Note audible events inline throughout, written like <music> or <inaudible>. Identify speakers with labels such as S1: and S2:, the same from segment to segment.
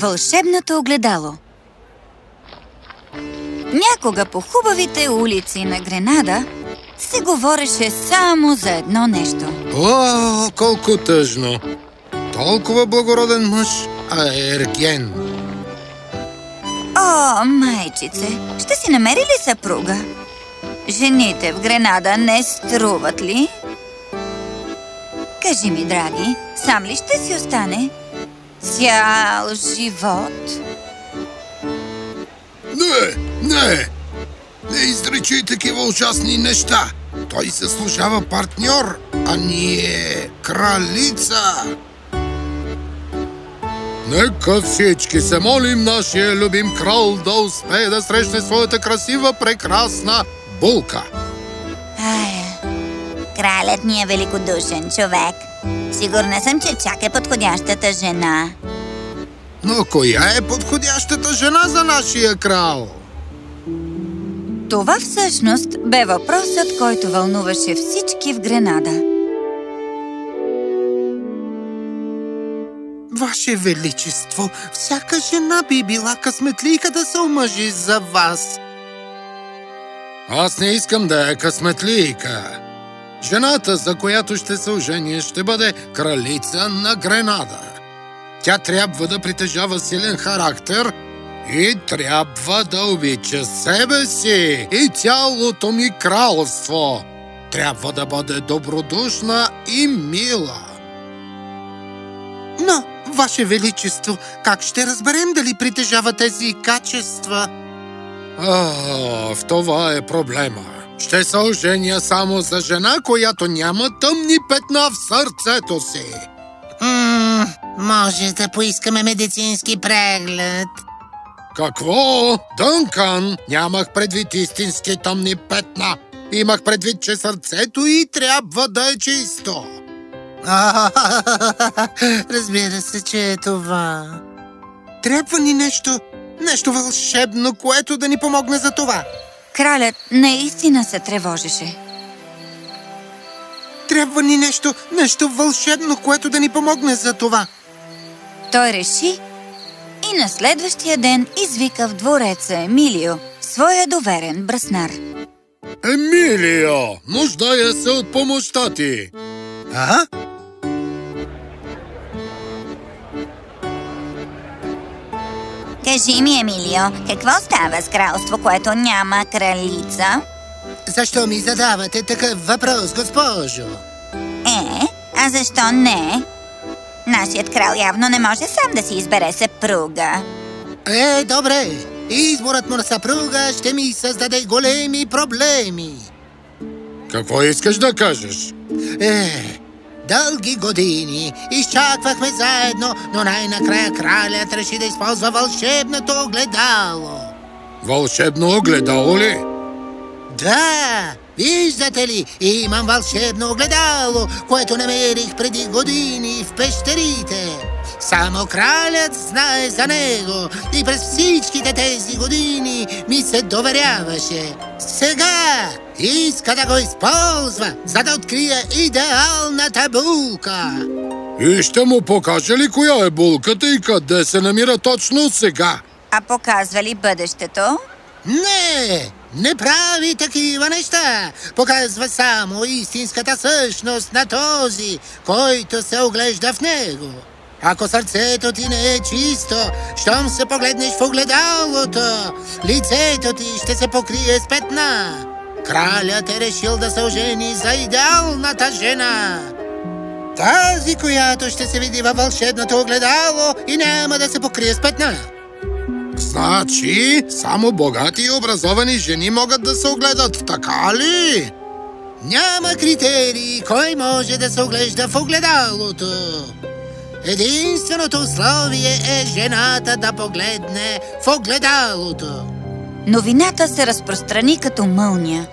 S1: Вълшебното огледало Някога по хубавите улици на Гренада се говореше само за едно нещо.
S2: О, колко тъжно! Толкова благороден мъж, а е ерген.
S1: О, майчице, ще си намери ли съпруга? Жените в Гренада не струват ли? Кажи ми, драги, сам ли ще си остане? Цял живот?
S2: Не, не! Не изречи такива ужасни неща! Той се служава партньор, а ние кралица! Нека всички се молим нашия любим крал да успее да срещне своята красива, прекрасна булка.
S1: Ай, кралят ни е великодушен човек. Сигурна съм, че чак е подходящата жена.
S2: Но коя е подходящата жена за нашия крал?
S1: Това всъщност бе въпросът, който вълнуваше всички в Гренада.
S2: Ваше Величество, всяка жена би била късметлийка да се омъжи за вас. Аз не искам да е късметлийка. Жената, за която ще се оженя, ще бъде кралица на Гренада. Тя трябва да притежава силен характер и трябва да обича себе си и цялото ми кралство. Трябва да бъде добродушна и мила. Но, Ваше Величество, как ще разберем дали притежава тези качества? А, в това е проблема. Ще се оженя само за жена, която няма тъмни петна в сърцето си.
S3: М- може да поискаме медицински преглед.
S2: Какво? Дънкан! Нямах предвид истински тъмни петна. Имах предвид, че сърцето и трябва да е чисто. <laughs>
S3: Разбира се, че е това.
S2: Трябва ни нещо, нещо вълшебно, което да ни помогне за това.
S1: Кралят наистина се тревожеше.
S2: Трябва ни нещо, нещо вълшебно, което да ни помогне за това.
S1: Той реши и на следващия ден извика в двореца Емилио, своя доверен браснар.
S2: Емилио, нуждая се от помощта ти. А?
S1: Кажи ми, Емилио, какво става с кралство, което няма кралица?
S3: Защо ми задавате такъв въпрос, госпожо?
S1: Е, а защо не? Нашият крал явно не може сам да си избере съпруга.
S3: Е, добре. Изборът му на съпруга ще ми създаде големи проблеми.
S2: Какво искаш да кажеш?
S3: Е, дълги години изчаквахме заедно, но най-накрая кралят реши да използва вълшебното огледало.
S2: Вълшебно огледало ли?
S3: Да, виждате ли, имам вълшебно огледало, което намерих преди години в пещерите. Само кралят знае за него и през всичките тези години ми се доверяваше. Сега иска да го използва, за да открие идеалната булка.
S2: И ще му покаже ли коя е булката и къде се намира точно сега?
S1: А показва ли бъдещето?
S3: Не, не прави такива неща. Показва само истинската същност на този, който се оглежда в него. Ако сърцето ти не е чисто, щом се погледнеш в огледалото, лицето ти ще се покрие с петна. Кралят е решил да се ожени за идеалната жена. Тази, която ще се види във вълшебното огледало и няма да се покрие с петна.
S2: Значи, само богати и образовани жени могат да се огледат, така ли?
S3: Няма критерии кой може да се оглежда в огледалото. Единственото условие е жената да погледне в огледалото.
S1: Новината се разпространи като мълния.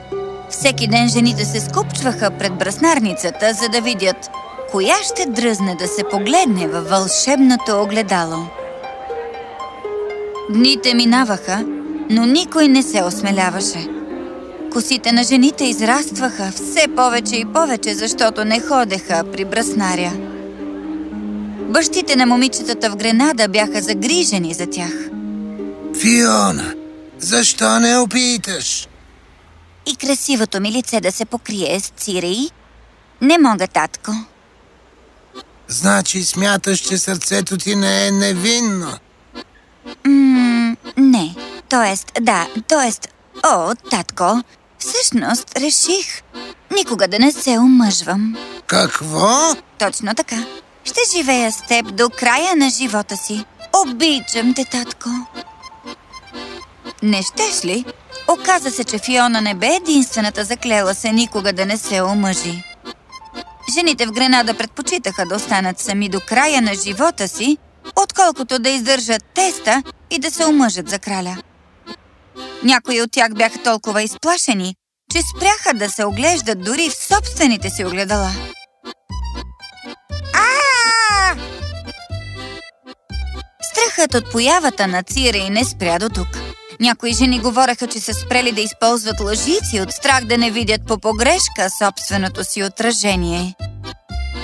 S1: Всеки ден жените се скупчваха пред браснарницата, за да видят коя ще дръзне да се погледне във вълшебното огледало. Дните минаваха, но никой не се осмеляваше. Косите на жените израстваха все повече и повече, защото не ходеха при браснаря. Бащите на момичетата в Гренада бяха загрижени за тях.
S3: Фиона, защо не опиташ?
S1: И красивото ми лице да се покрие с цирей? Не мога, татко.
S3: Значи смяташ, че сърцето ти не е невинно?
S1: М не. Тоест, да, тоест... О, татко, всъщност реших никога да не се омъжвам.
S3: Какво?
S1: Точно така. Ще живея с теб до края на живота си. Обичам те, татко. Не щеш ли? Оказа се, че Фиона не бе единствената заклела се никога да не се омъжи. Жените в Гренада предпочитаха да останат сами до края на живота си, отколкото да издържат теста и да се омъжат за краля. Някои от тях бяха толкова изплашени, че спряха да се оглеждат дори в собствените си огледала. Страхът от появата на Цира и не спря до тук. Някои жени говореха, че са спрели да използват лъжици от страх да не видят по погрешка собственото си отражение.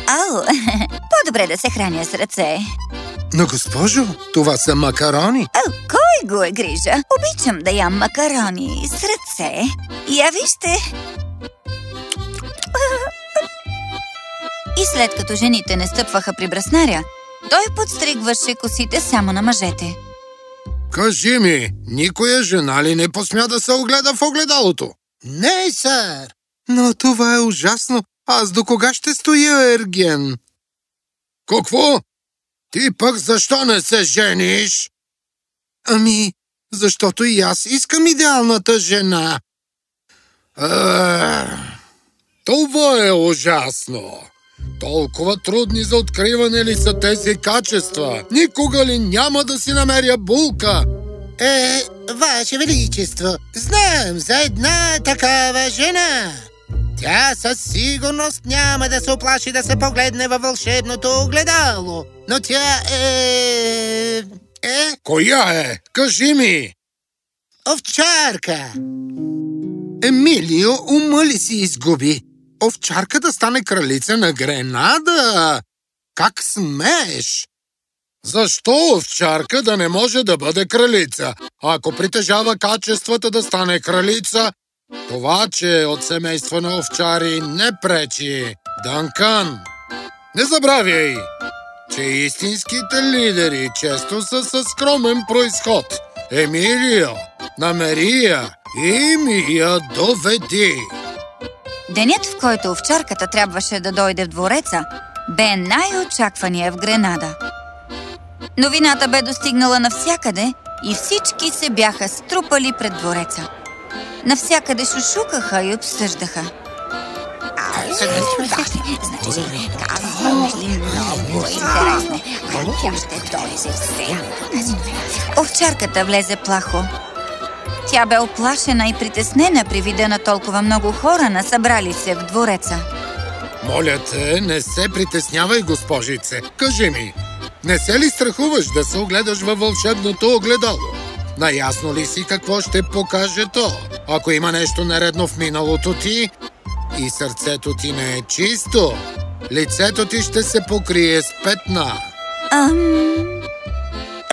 S1: Ау, <laughs> по-добре да се храня с ръце.
S2: Но, госпожо, това са макарони.
S1: Ау, кой го е грижа? Обичам да ям макарони с ръце. Я вижте. <laughs> И след като жените не стъпваха при браснаря, той подстригваше косите само на мъжете.
S2: Кажи ми, никоя жена ли не посмя да се огледа в огледалото?
S3: Не, сър.
S2: Но това е ужасно. Аз до кога ще стоя, Ерген? Какво? Ти пък защо не се жениш? Ами, защото и аз искам идеалната жена. А, това е ужасно. Толкова трудни за откриване ли са тези качества? Никога ли няма да си намеря булка?
S3: Е, Ваше Величество, знам за една такава жена. Тя със сигурност няма да се оплаши да се погледне във вълшебното огледало. Но тя е... е...
S2: Коя е? Кажи ми!
S3: Овчарка!
S2: Емилио, ума ли си изгуби? Овчарка да стане кралица на Гренада? Как смееш? Защо овчарка да не може да бъде кралица? Ако притежава качествата да стане кралица, това, че е от семейство на овчари не пречи. Данкан, не забравяй, че истинските лидери често са със скромен происход. Емилио, намери я и ми доведи.
S1: Денят, в който овчарката трябваше да дойде в двореца, бе най-очаквания в Гренада. Новината бе достигнала навсякъде и всички се бяха струпали пред двореца. Навсякъде шушукаха и обсъждаха. Овчарката влезе плахо. Тя бе оплашена и притеснена при вида на толкова много хора, насъбрали се в двореца.
S2: Моля те, не се притеснявай, госпожице. Кажи ми, не се ли страхуваш да се огледаш във вълшебното огледало? Наясно ли си какво ще покаже то? Ако има нещо нередно в миналото ти и сърцето ти не е чисто, лицето ти ще се покрие с петна.
S1: Ам...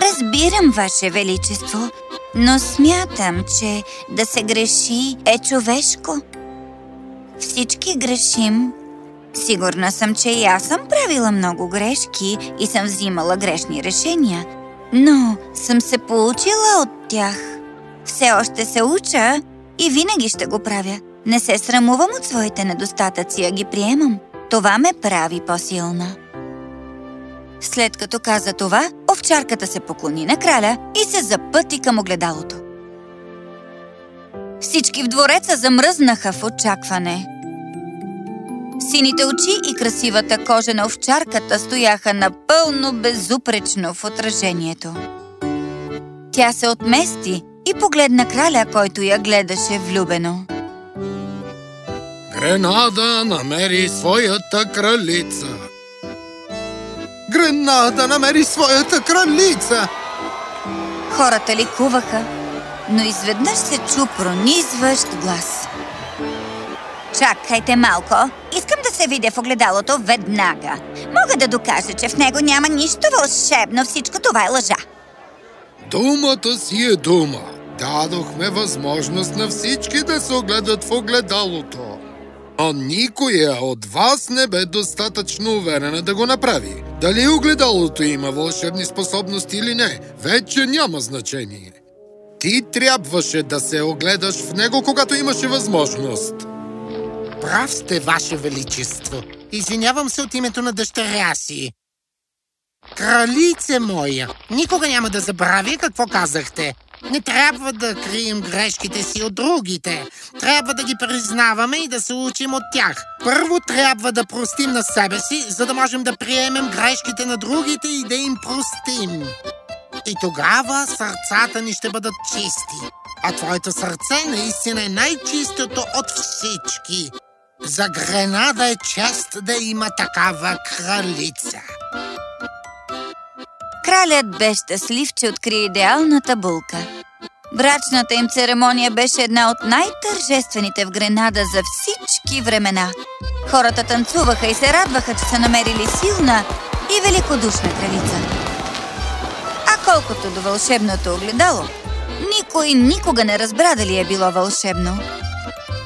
S1: Разбирам, Ваше Величество, но смятам, че да се греши е човешко. Всички грешим. Сигурна съм, че и аз съм правила много грешки и съм взимала грешни решения, но съм се получила от тях. Все още се уча и винаги ще го правя. Не се срамувам от своите недостатъци, а ги приемам. Това ме прави по-силна. След като каза това, овчарката се поклони на краля и се запъти към огледалото. Всички в двореца замръзнаха в очакване. Сините очи и красивата кожа на овчарката стояха напълно безупречно в отражението. Тя се отмести и погледна краля, който я гледаше влюбено.
S2: Гренада намери своята кралица. Гренада намери своята кралица!
S1: Хората ликуваха, но изведнъж се чу пронизващ глас. Чакайте малко, искам да се видя в огледалото веднага. Мога да докажа, че в него няма нищо вълшебно. Всичко това е лъжа.
S2: Думата си е дума. Дадохме възможност на всички да се огледат в огледалото. Но никоя от вас не бе достатъчно уверена да го направи. Дали огледалото има вълшебни способности или не, вече няма значение. Ти трябваше да се огледаш в него, когато имаше възможност.
S3: Прав сте, Ваше Величество. Извинявам се от името на дъщеря си. Кралице моя, никога няма да забравя какво казахте. Не трябва да крием грешките си от другите. Трябва да ги признаваме и да се учим от тях. Първо трябва да простим на себе си, за да можем да приемем грешките на другите и да им простим. И тогава сърцата ни ще бъдат чисти. А твоето сърце наистина е най-чистото от всички. За Гренада е чест да има такава кралица.
S1: Кралят бе щастлив, че откри идеалната булка. Брачната им церемония беше една от най-тържествените в Гренада за всички времена. Хората танцуваха и се радваха, че са намерили силна и великодушна кралица. А колкото до вълшебното огледало, никой никога не разбра дали е било вълшебно.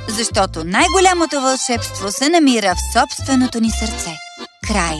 S1: Защото най-голямото вълшебство се намира в собственото ни сърце. Край.